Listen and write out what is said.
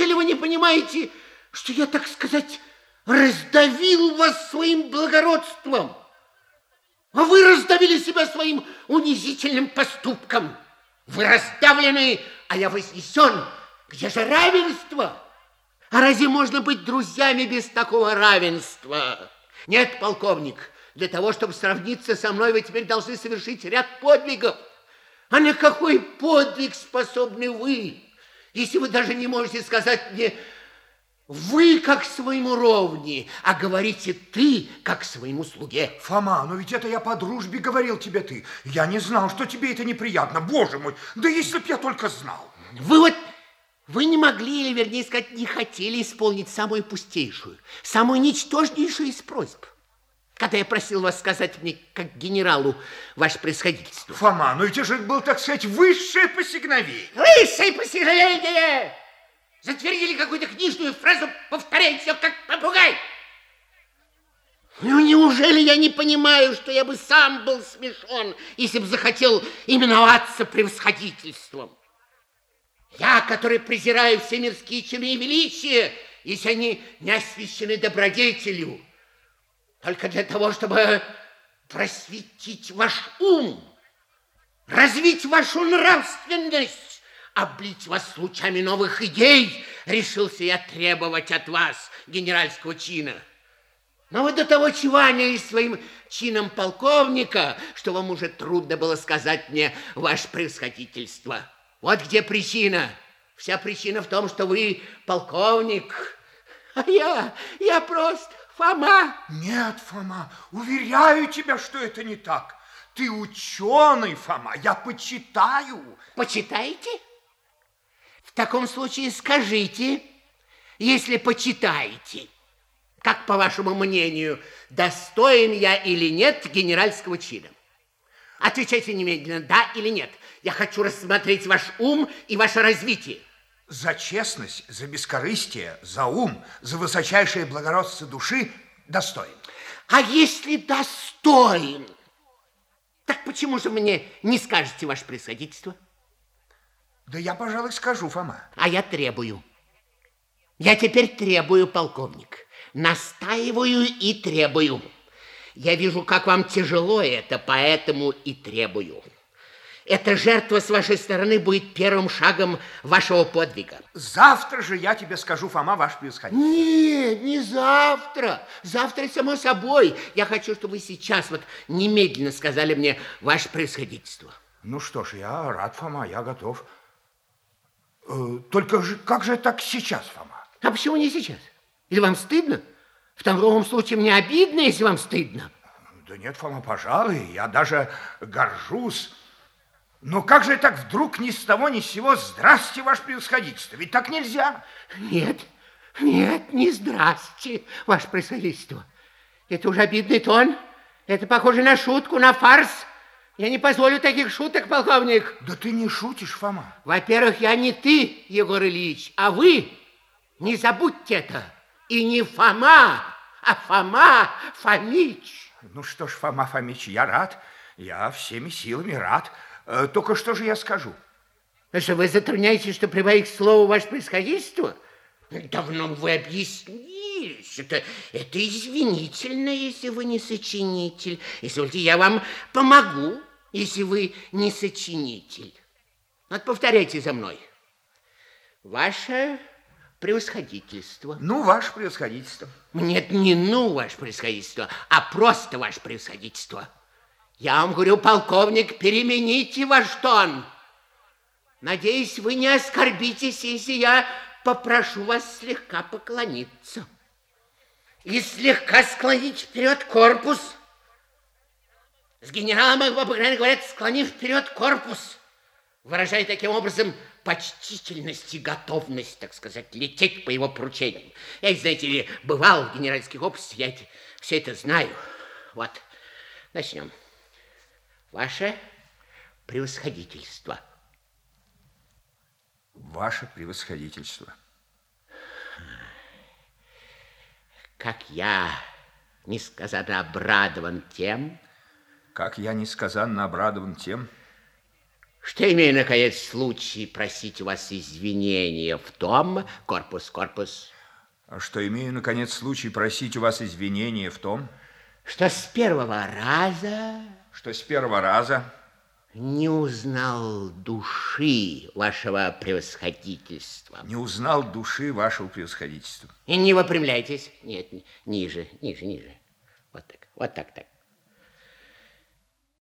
Неужели вы не понимаете, что я, так сказать, раздавил вас своим благородством? А вы раздавили себя своим унизительным поступком. Вы раздавлены, а я вознесен. Где же равенство? А разве можно быть друзьями без такого равенства? Нет, полковник, для того, чтобы сравниться со мной, вы теперь должны совершить ряд подвигов. А на какой подвиг способны вы, если вы даже не можете сказать мне вы как своему ровни, а говорите ты как своему слуге. Фома, но ведь это я по дружбе говорил тебе ты. Я не знал, что тебе это неприятно. Боже мой, да если б я только знал. Вы вот, вы не могли, или вернее сказать, не хотели исполнить самую пустейшую, самую ничтожнейшую из просьб. Когда я просил вас сказать мне, как генералу, ваше происходительство. Фома, ну это же был, так сказать, высшее посигновение. Высшее посигновение! Затвердили какую-то книжную фразу, повторяй все как попугай. Ну, неужели я не понимаю, что я бы сам был смешон, если бы захотел именоваться превосходительством? Я, который презираю все мирские чины и величия, если они не освящены добродетелью, только для того, чтобы просветить ваш ум, развить вашу нравственность, облить вас лучами новых идей, решился я требовать от вас генеральского чина. Но вы до того чванились своим чином полковника, что вам уже трудно было сказать мне ваше превосходительство. Вот где причина. Вся причина в том, что вы полковник, а я, я просто Фома. Нет, Фома, уверяю тебя, что это не так. Ты ученый, Фома, я почитаю. Почитаете? В таком случае скажите, если почитаете, как, по вашему мнению, достоин я или нет генеральского чина? Отвечайте немедленно, да или нет. Я хочу рассмотреть ваш ум и ваше развитие. За честность, за бескорыстие, за ум, за высочайшее благородство души достоин. А если достоин, так почему же мне не скажете ваше происходительство? Да я, пожалуй, скажу, Фома. А я требую. Я теперь требую, полковник. Настаиваю и требую. Я вижу, как вам тяжело это, поэтому и требую. Эта жертва с вашей стороны будет первым шагом вашего подвига. Завтра же я тебе скажу, Фома, ваш превосходительство. Нет, не завтра. Завтра, само собой. Я хочу, чтобы вы сейчас вот немедленно сказали мне ваше превосходительство. Ну что ж, я рад, Фома, я готов. Э, только же, как же так сейчас, Фома? А почему не сейчас? Или вам стыдно? В таком случае мне обидно, если вам стыдно. Да нет, Фома, пожалуй, я даже горжусь. Но как же так вдруг ни с того ни с сего «Здрасте, ваше превосходительство»? Ведь так нельзя. Нет, нет, не «Здрасте, ваше превосходительство». Это уже обидный тон. Это похоже на шутку, на фарс. Я не позволю таких шуток, полковник. Да ты не шутишь, Фома. Во-первых, я не ты, Егор Ильич, а вы. Не забудьте это. И не Фома, а Фома Фомич. Ну что ж, Фома Фомич, я рад. Я всеми силами рад. Э, только что же я скажу? Что вы затрудняетесь, что прибавить к слову ваше происходительство? Давно вы объяснились. Это, это извинительно, если вы не сочинитель. Если я вам помогу если вы не сочинитель. Вот повторяйте за мной. Ваше превосходительство. Ну, ваше превосходительство. Нет, не ну, ваше превосходительство, а просто ваше превосходительство. Я вам говорю, полковник, перемените ваш тон. Надеюсь, вы не оскорбитесь, если я попрошу вас слегка поклониться. И слегка склонить вперед корпус – с генералом обыкновенно говорят, склонив вперед корпус, выражая таким образом почтительность и готовность, так сказать, лететь по его поручениям. Я, знаете ли, бывал в генеральских обществах, я все это знаю. Вот, начнем. Ваше превосходительство. Ваше превосходительство. Как я несказанно обрадован тем, как я несказанно обрадован тем, что имею, наконец, случай просить у вас извинения в том, корпус, корпус, что имею, наконец, случай просить у вас извинения в том, что с первого раза... Что с первого раза... Не узнал души вашего превосходительства. Не узнал души вашего превосходительства. И не выпрямляйтесь. Нет, ниже, ниже, ниже. Вот так, вот так, так.